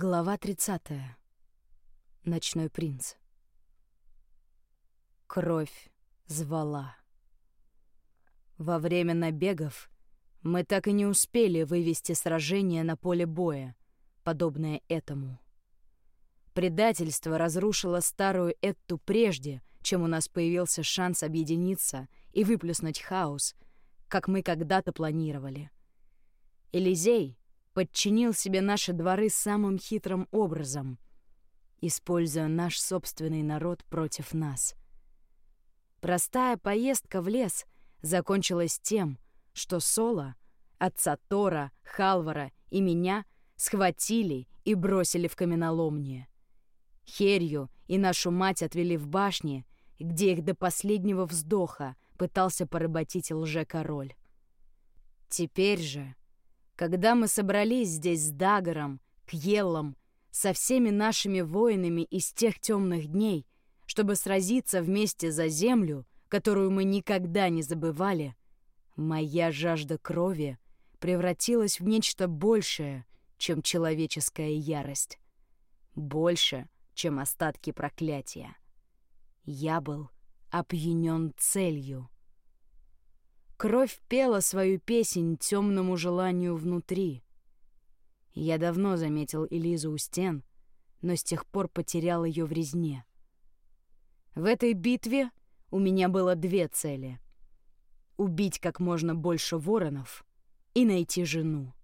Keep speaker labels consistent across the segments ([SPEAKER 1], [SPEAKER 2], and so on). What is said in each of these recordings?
[SPEAKER 1] Глава 30. Ночной принц. Кровь звала. Во время набегов мы так и не успели вывести сражение на поле боя, подобное этому. Предательство разрушило старую Этту прежде, чем у нас появился шанс объединиться и выплеснуть хаос, как мы когда-то планировали. Элизей — подчинил себе наши дворы самым хитрым образом, используя наш собственный народ против нас. Простая поездка в лес закончилась тем, что Соло, отца Тора, Халвара и меня схватили и бросили в каменоломню. Херью и нашу мать отвели в башни, где их до последнего вздоха пытался поработить лже-король. Теперь же когда мы собрались здесь с Дагором, Кьеллом, со всеми нашими воинами из тех темных дней, чтобы сразиться вместе за землю, которую мы никогда не забывали, моя жажда крови превратилась в нечто большее, чем человеческая ярость. Больше, чем остатки проклятия. Я был опьянен целью — Кровь пела свою песнь темному желанию внутри. Я давно заметил Элизу у стен, но с тех пор потерял ее в резне. В этой битве у меня было две цели — убить как можно больше воронов и найти жену.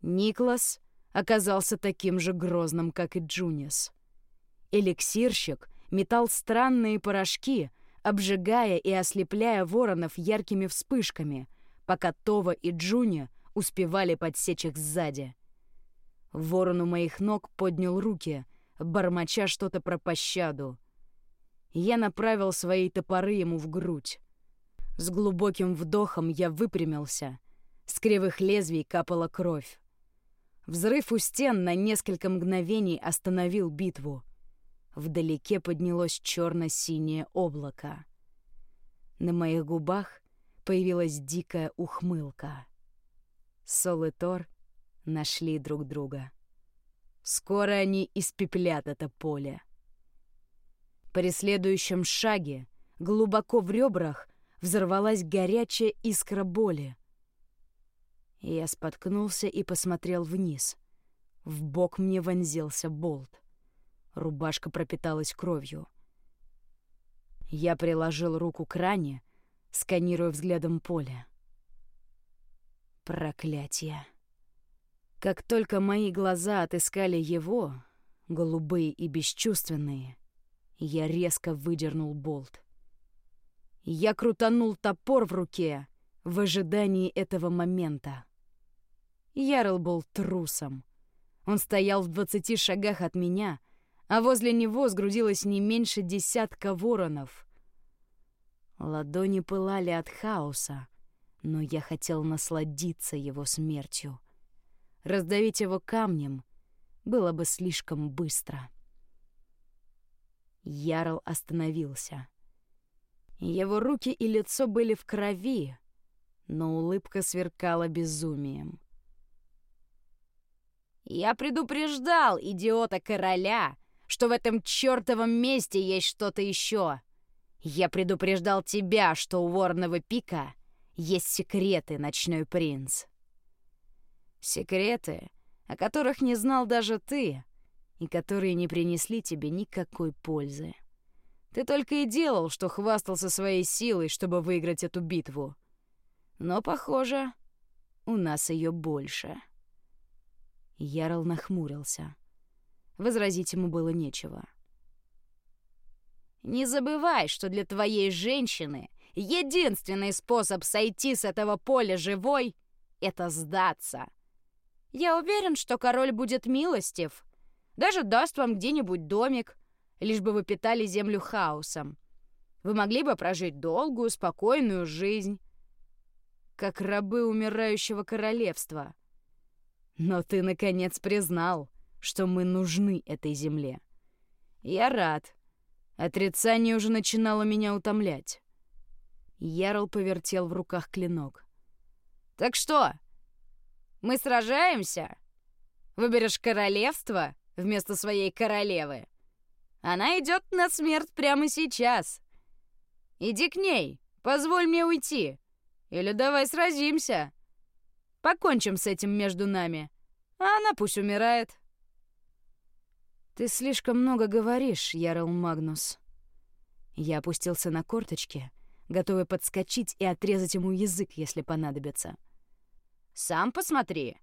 [SPEAKER 1] Никлас оказался таким же грозным, как и Джунис. Эликсирщик метал странные порошки — обжигая и ослепляя воронов яркими вспышками, пока Това и Джуни успевали подсечь их сзади. Ворон у моих ног поднял руки, бормоча что-то про пощаду. Я направил свои топоры ему в грудь. С глубоким вдохом я выпрямился. С кривых лезвий капала кровь. Взрыв у стен на несколько мгновений остановил битву. Вдалеке поднялось черно-синее облако. На моих губах появилась дикая ухмылка. Сол и Тор нашли друг друга. Скоро они испеплят это поле. При следующем шаге, глубоко в ребрах, взорвалась горячая искра боли. Я споткнулся и посмотрел вниз. В бок мне вонзился болт. Рубашка пропиталась кровью. Я приложил руку к ране, сканируя взглядом поле. Проклятие. Как только мои глаза отыскали его, голубые и бесчувственные, я резко выдернул болт. Я крутанул топор в руке в ожидании этого момента. Ярл был трусом. Он стоял в двадцати шагах от меня — а возле него сгрудилось не меньше десятка воронов. Ладони пылали от хаоса, но я хотел насладиться его смертью. Раздавить его камнем было бы слишком быстро. Ярл остановился. Его руки и лицо были в крови, но улыбка сверкала безумием. «Я предупреждал идиота-короля, что в этом чертовом месте есть что-то еще. Я предупреждал тебя, что у Ворного пика есть секреты, ночной принц. Секреты, о которых не знал даже ты, и которые не принесли тебе никакой пользы. Ты только и делал, что хвастался своей силой, чтобы выиграть эту битву. Но, похоже, у нас ее больше. Ярл нахмурился. Возразить ему было нечего. «Не забывай, что для твоей женщины единственный способ сойти с этого поля живой — это сдаться. Я уверен, что король будет милостив, даже даст вам где-нибудь домик, лишь бы вы питали землю хаосом. Вы могли бы прожить долгую, спокойную жизнь, как рабы умирающего королевства. Но ты, наконец, признал — что мы нужны этой земле. Я рад. Отрицание уже начинало меня утомлять. Ярл повертел в руках клинок. «Так что, мы сражаемся? Выберешь королевство вместо своей королевы? Она идет на смерть прямо сейчас. Иди к ней, позволь мне уйти. Или давай сразимся. Покончим с этим между нами. А она пусть умирает. Ты слишком много говоришь, Ярл Магнус. Я опустился на корточки, готовый подскочить и отрезать ему язык, если понадобится. «Сам посмотри!»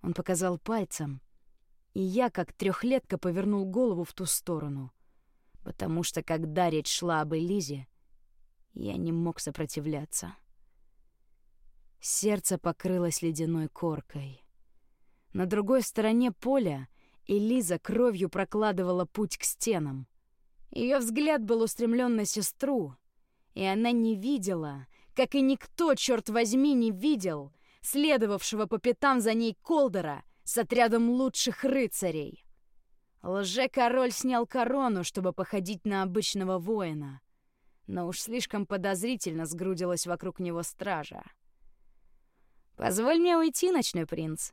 [SPEAKER 1] Он показал пальцем, и я, как трехлетка, повернул голову в ту сторону, потому что, когда речь шла об Элизе, я не мог сопротивляться. Сердце покрылось ледяной коркой. На другой стороне поля Элиза кровью прокладывала путь к стенам. Ее взгляд был устремлен на сестру, и она не видела, как и никто, черт возьми, не видел, следовавшего по пятам за ней Колдера — с отрядом лучших рыцарей. Лже-король снял корону, чтобы походить на обычного воина, но уж слишком подозрительно сгрудилась вокруг него стража. «Позволь мне уйти, ночной принц,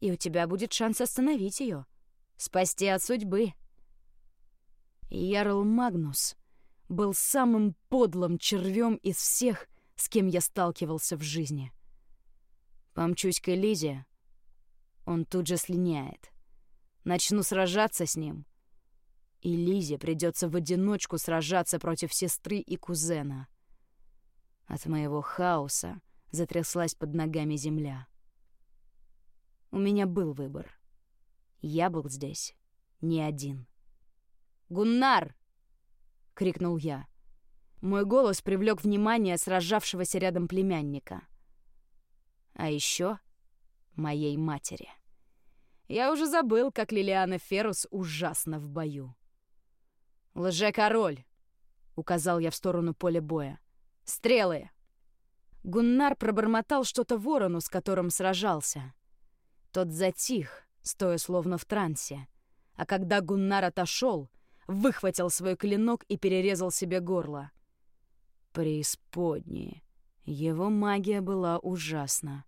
[SPEAKER 1] и у тебя будет шанс остановить ее, спасти от судьбы». Ярл Магнус был самым подлым червем из всех, с кем я сталкивался в жизни. Помчусь к Элизе, он тут же слиняет. Начну сражаться с ним. И Лизе придется в одиночку сражаться против сестры и кузена. От моего хаоса затряслась под ногами земля. У меня был выбор. Я был здесь не один. «Гуннар!» — крикнул я. Мой голос привлек внимание сражавшегося рядом племянника. А еще моей матери. Я уже забыл, как Лилиана Феррус ужасно в бою. «Лже-король!» — указал я в сторону поля боя. «Стрелы!» Гуннар пробормотал что-то ворону, с которым сражался. Тот затих, стоя словно в трансе. А когда Гуннар отошел, выхватил свой клинок и перерезал себе горло. Преисподние. Его магия была ужасна.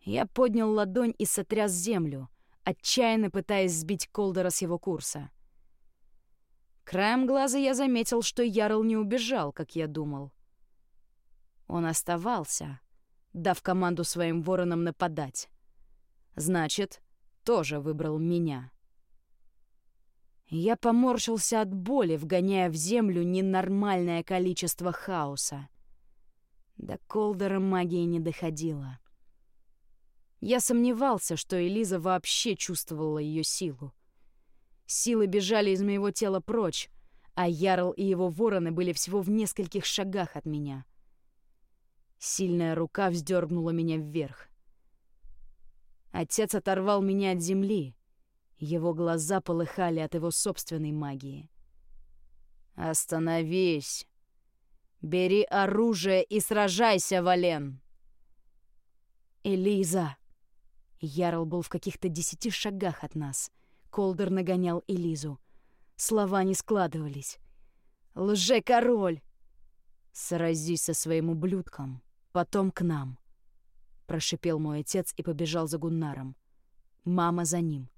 [SPEAKER 1] Я поднял ладонь и сотряс землю, отчаянно пытаясь сбить Колдера с его курса. Краем глаза я заметил, что Ярл не убежал, как я думал. Он оставался, дав команду своим воронам нападать. Значит, тоже выбрал меня. Я поморщился от боли, вгоняя в землю ненормальное количество хаоса. До Колдера магии не доходило. Я сомневался, что Элиза вообще чувствовала ее силу. Силы бежали из моего тела прочь, а Ярл и его вороны были всего в нескольких шагах от меня. Сильная рука вздернула меня вверх. Отец оторвал меня от земли. Его глаза полыхали от его собственной магии. «Остановись! Бери оружие и сражайся, Вален!» «Элиза!» Ярл был в каких-то десяти шагах от нас. Колдер нагонял Элизу. Слова не складывались. «Лже-король!» «Сразись со своим ублюдком, потом к нам», — прошипел мой отец и побежал за Гуннаром. Мама за ним.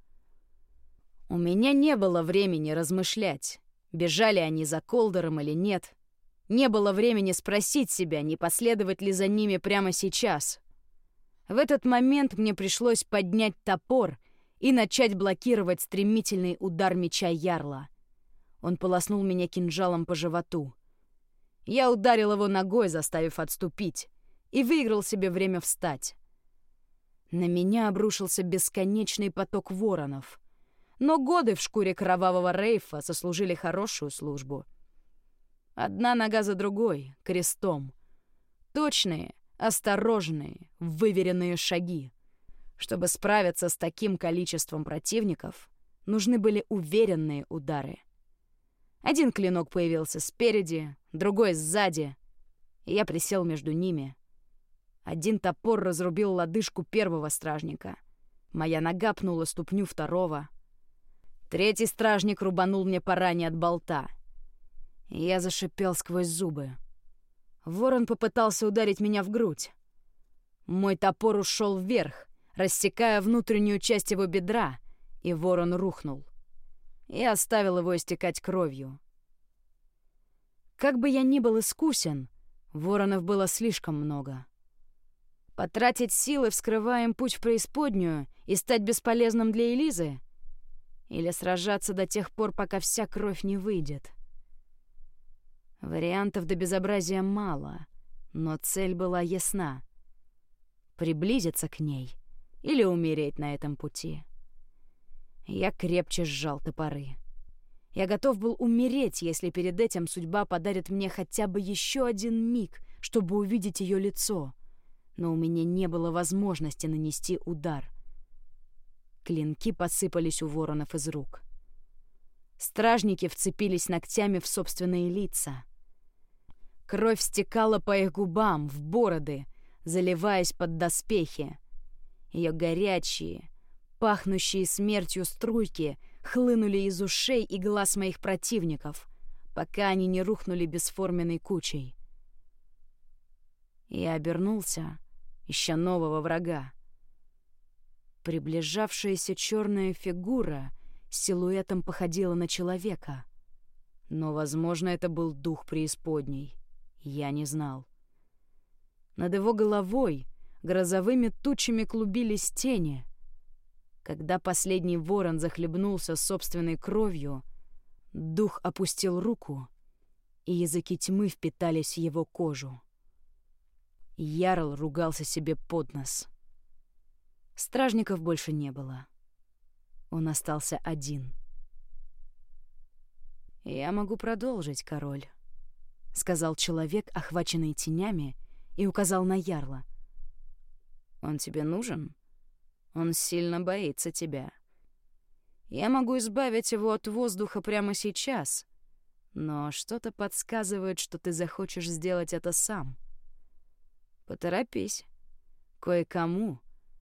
[SPEAKER 1] У меня не было времени размышлять, бежали они за Колдером или нет. Не было времени спросить себя, не последовать ли за ними прямо сейчас, в этот момент мне пришлось поднять топор и начать блокировать стремительный удар меча Ярла. Он полоснул меня кинжалом по животу. Я ударил его ногой, заставив отступить, и выиграл себе время встать. На меня обрушился бесконечный поток воронов. Но годы в шкуре кровавого рейфа сослужили хорошую службу. Одна нога за другой, крестом. Точные, осторожные, выверенные шаги. Чтобы справиться с таким количеством противников, нужны были уверенные удары. Один клинок появился спереди, другой сзади, я присел между ними. Один топор разрубил лодыжку первого стражника. Моя нога пнула ступню второго. Третий стражник рубанул мне по ране от болта. Я зашипел сквозь зубы. Ворон попытался ударить меня в грудь. Мой топор ушел вверх, рассекая внутреннюю часть его бедра, и ворон рухнул. Я оставил его истекать кровью. Как бы я ни был искусен, воронов было слишком много. Потратить силы, вскрывая им путь в преисподнюю, и стать бесполезным для Элизы? Или сражаться до тех пор, пока вся кровь не выйдет? Вариантов до безобразия мало, но цель была ясна. Приблизиться к ней или умереть на этом пути. Я крепче сжал топоры. Я готов был умереть, если перед этим судьба подарит мне хотя бы еще один миг, чтобы увидеть ее лицо. Но у меня не было возможности нанести удар. Клинки посыпались у воронов из рук. Стражники вцепились ногтями в собственные лица. Кровь стекала по их губам, в бороды, заливаясь под доспехи. Ее горячие, пахнущие смертью струйки хлынули из ушей и глаз моих противников, пока они не рухнули бесформенной кучей. Я обернулся, ища нового врага. Приближавшаяся черная фигура силуэтом походила на человека. Но, возможно, это был дух преисподней. Я не знал. Над его головой грозовыми тучами клубились тени. Когда последний ворон захлебнулся собственной кровью, дух опустил руку, и языки тьмы впитались в его кожу. Ярл ругался себе под нос. Стражников больше не было. Он остался один. «Я могу продолжить, король». — сказал человек, охваченный тенями, и указал на Ярла. «Он тебе нужен? Он сильно боится тебя. Я могу избавить его от воздуха прямо сейчас, но что-то подсказывает, что ты захочешь сделать это сам. Поторопись. Кое-кому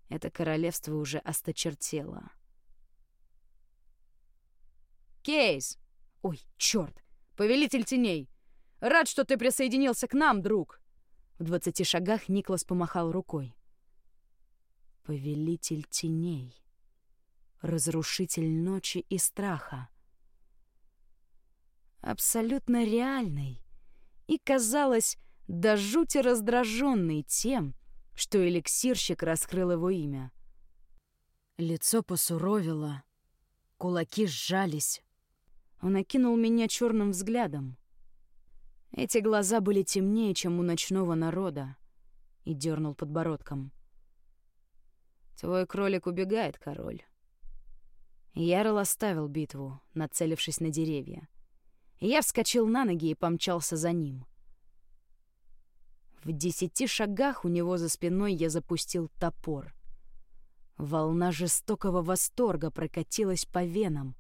[SPEAKER 1] это королевство уже осточертело». «Кейс! Ой, черт! Повелитель теней! Рад, что ты присоединился к нам, друг!» В двадцати шагах Никлас помахал рукой. Повелитель теней. Разрушитель ночи и страха. Абсолютно реальный. И, казалось, до жути раздраженный тем, что эликсирщик раскрыл его имя. Лицо посуровило, кулаки сжались. Он окинул меня черным взглядом. Эти глаза были темнее, чем у ночного народа, и дернул подбородком. «Твой кролик убегает, король». Ярл оставил битву, нацелившись на деревья. Я вскочил на ноги и помчался за ним. В десяти шагах у него за спиной я запустил топор. Волна жестокого восторга прокатилась по венам,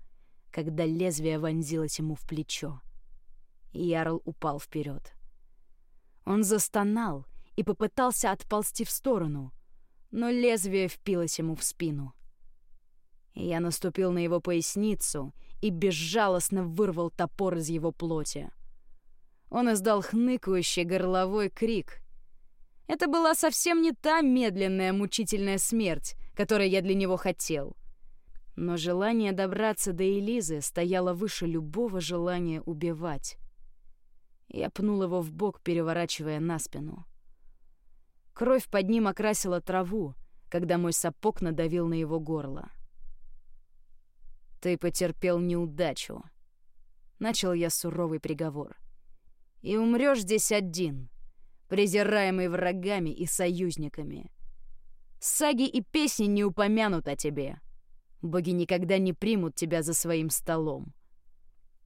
[SPEAKER 1] когда лезвие вонзилось ему в плечо. Ярл упал вперед. Он застонал и попытался отползти в сторону, но лезвие впилось ему в спину. Я наступил на его поясницу и безжалостно вырвал топор из его плоти. Он издал хныкающий горловой крик. Это была совсем не та медленная мучительная смерть, которой я для него хотел. Но желание добраться до Элизы стояло выше любого желания убивать. Я пнул его в бок, переворачивая на спину. Кровь под ним окрасила траву, когда мой сапог надавил на его горло. «Ты потерпел неудачу», — начал я суровый приговор. «И умрешь здесь один, презираемый врагами и союзниками. Саги и песни не упомянут о тебе. Боги никогда не примут тебя за своим столом.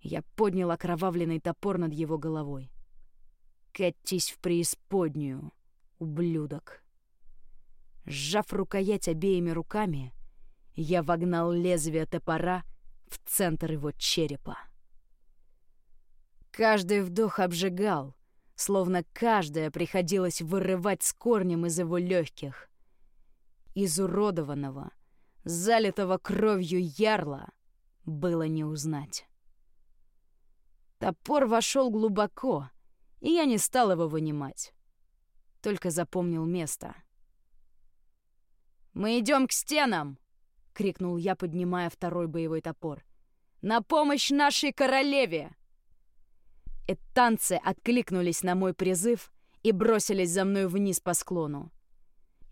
[SPEAKER 1] Я поднял окровавленный топор над его головой. «Катись в преисподнюю, ублюдок!» Сжав рукоять обеими руками, я вогнал лезвие топора в центр его черепа. Каждый вдох обжигал, словно каждое приходилось вырывать с корнем из его легких. Изуродованного, залитого кровью ярла было не узнать. Топор вошел глубоко, и я не стал его вынимать. Только запомнил место. «Мы идем к стенам!» — крикнул я, поднимая второй боевой топор. «На помощь нашей королеве!» Эттанцы откликнулись на мой призыв и бросились за мной вниз по склону.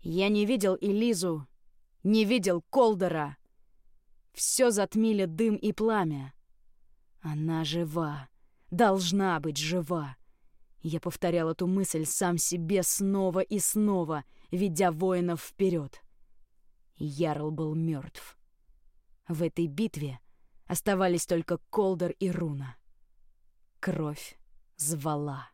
[SPEAKER 1] Я не видел Элизу, не видел Колдера. Все затмили дым и пламя. Она жива, должна быть жива. Я повторял эту мысль сам себе снова и снова, ведя воинов вперед. Ярл был мертв. В этой битве оставались только Колдер и Руна. Кровь звала.